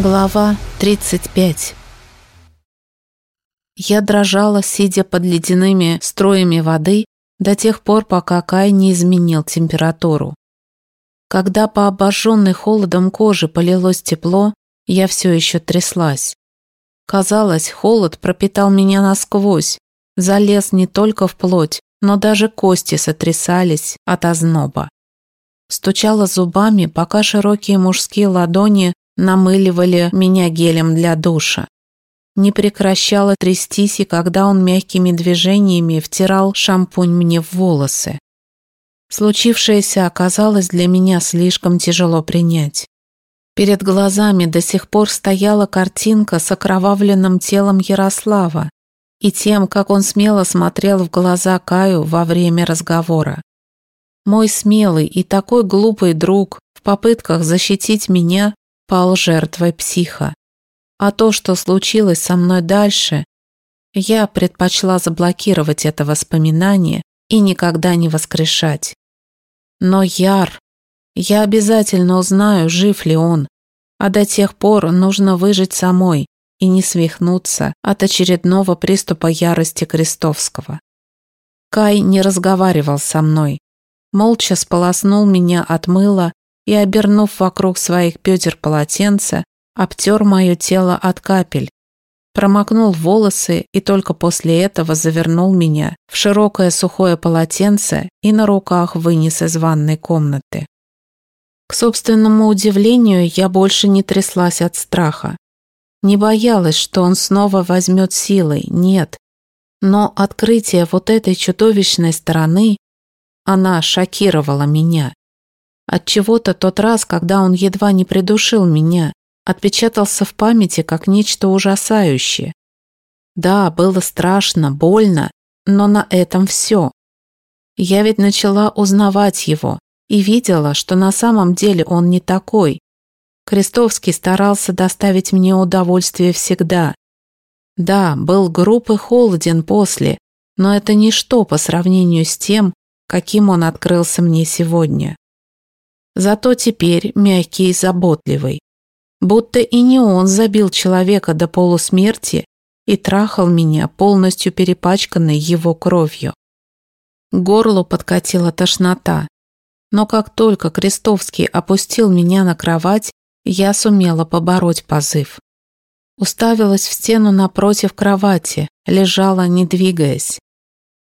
Глава 35 Я дрожала, сидя под ледяными струями воды, до тех пор, пока Кай не изменил температуру. Когда по обожженной холодом коже полилось тепло, я все еще тряслась. Казалось, холод пропитал меня насквозь, залез не только в плоть, но даже кости сотрясались от озноба. Стучала зубами, пока широкие мужские ладони намыливали меня гелем для душа. Не прекращала трястись, и когда он мягкими движениями втирал шампунь мне в волосы. Случившееся оказалось для меня слишком тяжело принять. Перед глазами до сих пор стояла картинка с окровавленным телом Ярослава и тем, как он смело смотрел в глаза Каю во время разговора. Мой смелый и такой глупый друг в попытках защитить меня пал жертвой психа. А то, что случилось со мной дальше, я предпочла заблокировать это воспоминание и никогда не воскрешать. Но Яр, я обязательно узнаю, жив ли он, а до тех пор нужно выжить самой и не свихнуться от очередного приступа ярости Крестовского. Кай не разговаривал со мной, молча сполоснул меня от мыла и, обернув вокруг своих бедер полотенце, обтер мое тело от капель, промокнул волосы и только после этого завернул меня в широкое сухое полотенце и на руках вынес из ванной комнаты. К собственному удивлению, я больше не тряслась от страха. Не боялась, что он снова возьмет силой, нет. Но открытие вот этой чудовищной стороны, она шокировала меня. От чего то тот раз, когда он едва не придушил меня, отпечатался в памяти как нечто ужасающее. Да, было страшно, больно, но на этом все. Я ведь начала узнавать его и видела, что на самом деле он не такой. Крестовский старался доставить мне удовольствие всегда. Да, был груб и холоден после, но это ничто по сравнению с тем, каким он открылся мне сегодня зато теперь мягкий и заботливый. Будто и не он забил человека до полусмерти и трахал меня, полностью перепачканной его кровью. К горлу подкатила тошнота. Но как только Крестовский опустил меня на кровать, я сумела побороть позыв. Уставилась в стену напротив кровати, лежала, не двигаясь.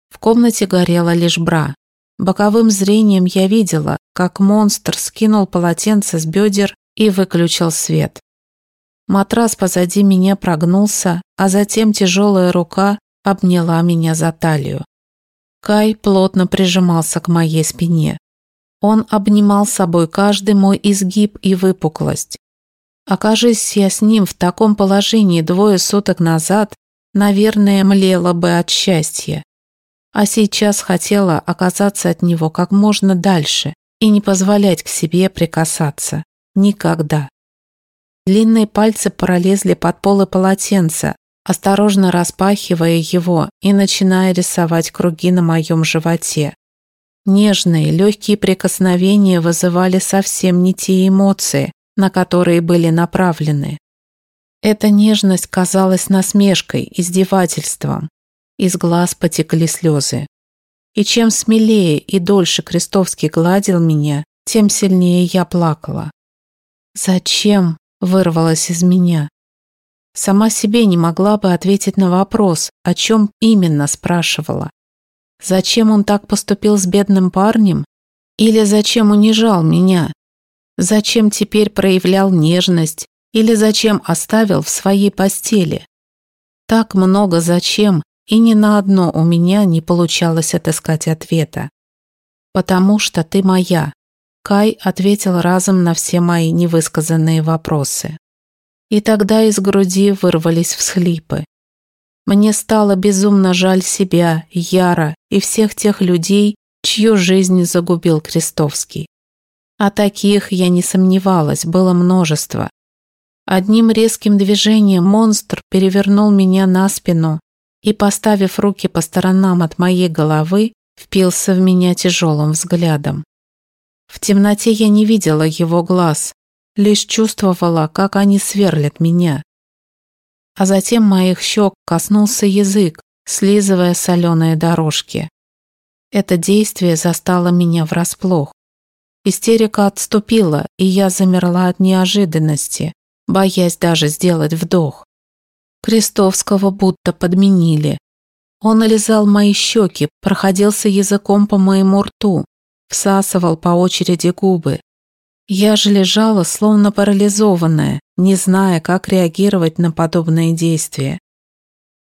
В комнате горела лишь бра. Боковым зрением я видела, как монстр скинул полотенце с бедер и выключил свет. Матрас позади меня прогнулся, а затем тяжелая рука обняла меня за талию. Кай плотно прижимался к моей спине. Он обнимал собой каждый мой изгиб и выпуклость. Окажись я с ним в таком положении двое суток назад, наверное, млела бы от счастья а сейчас хотела оказаться от него как можно дальше и не позволять к себе прикасаться. Никогда. Длинные пальцы пролезли под полы полотенца, осторожно распахивая его и начиная рисовать круги на моем животе. Нежные, легкие прикосновения вызывали совсем не те эмоции, на которые были направлены. Эта нежность казалась насмешкой, издевательством, из глаз потекли слезы. И чем смелее и дольше Крестовский гладил меня, тем сильнее я плакала. «Зачем?» – вырвалось из меня. Сама себе не могла бы ответить на вопрос, о чем именно спрашивала. Зачем он так поступил с бедным парнем? Или зачем унижал меня? Зачем теперь проявлял нежность? Или зачем оставил в своей постели? Так много зачем, и ни на одно у меня не получалось отыскать ответа. «Потому что ты моя», — Кай ответил разом на все мои невысказанные вопросы. И тогда из груди вырвались всхлипы. Мне стало безумно жаль себя, Яра и всех тех людей, чью жизнь загубил Крестовский. А таких, я не сомневалась, было множество. Одним резким движением монстр перевернул меня на спину и, поставив руки по сторонам от моей головы, впился в меня тяжелым взглядом. В темноте я не видела его глаз, лишь чувствовала, как они сверлят меня. А затем моих щек коснулся язык, слизывая соленые дорожки. Это действие застало меня врасплох. Истерика отступила, и я замерла от неожиданности, боясь даже сделать вдох. Крестовского будто подменили. Он лизал мои щеки, проходился языком по моему рту, всасывал по очереди губы. Я же лежала, словно парализованная, не зная, как реагировать на подобные действия.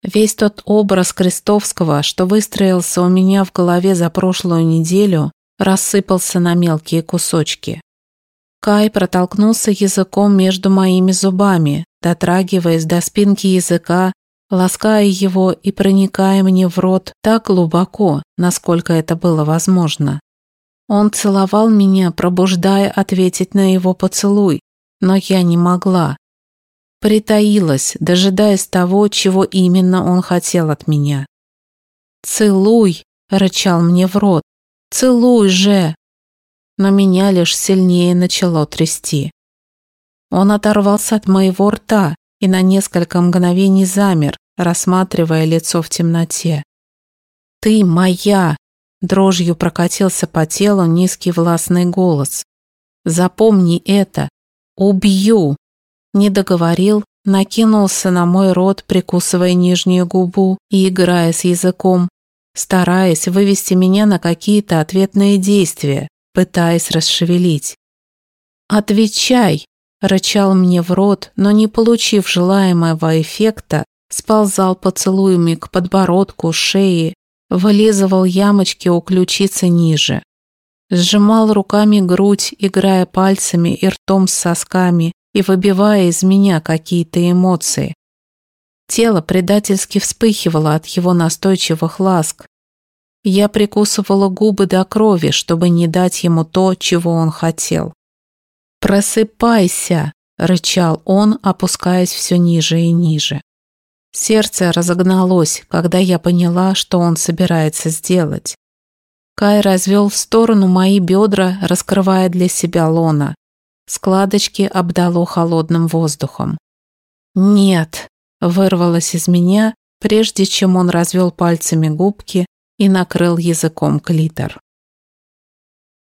Весь тот образ Крестовского, что выстроился у меня в голове за прошлую неделю, рассыпался на мелкие кусочки. Кай протолкнулся языком между моими зубами, дотрагиваясь до спинки языка, лаская его и проникая мне в рот так глубоко, насколько это было возможно. Он целовал меня, пробуждая ответить на его поцелуй, но я не могла, Притаилась, дожидаясь того, чего именно он хотел от меня. «Целуй!» – рычал мне в рот. «Целуй же!» Но меня лишь сильнее начало трясти. Он оторвался от моего рта и на несколько мгновений замер, рассматривая лицо в темноте. «Ты моя!» – дрожью прокатился по телу низкий властный голос. «Запомни это! Убью!» Не договорил, накинулся на мой рот, прикусывая нижнюю губу и играя с языком, стараясь вывести меня на какие-то ответные действия, пытаясь расшевелить. «Отвечай!» – рычал мне в рот, но не получив желаемого эффекта, сползал поцелуями к подбородку, шее, вылизывал ямочки у ключицы ниже. Сжимал руками грудь, играя пальцами и ртом с сосками, и выбивая из меня какие-то эмоции. Тело предательски вспыхивало от его настойчивых ласк. Я прикусывала губы до крови, чтобы не дать ему то, чего он хотел. «Просыпайся!» – рычал он, опускаясь все ниже и ниже. Сердце разогналось, когда я поняла, что он собирается сделать. Кай развел в сторону мои бедра, раскрывая для себя лона. Складочки обдало холодным воздухом. «Нет!» – вырвалось из меня, прежде чем он развел пальцами губки и накрыл языком клитор.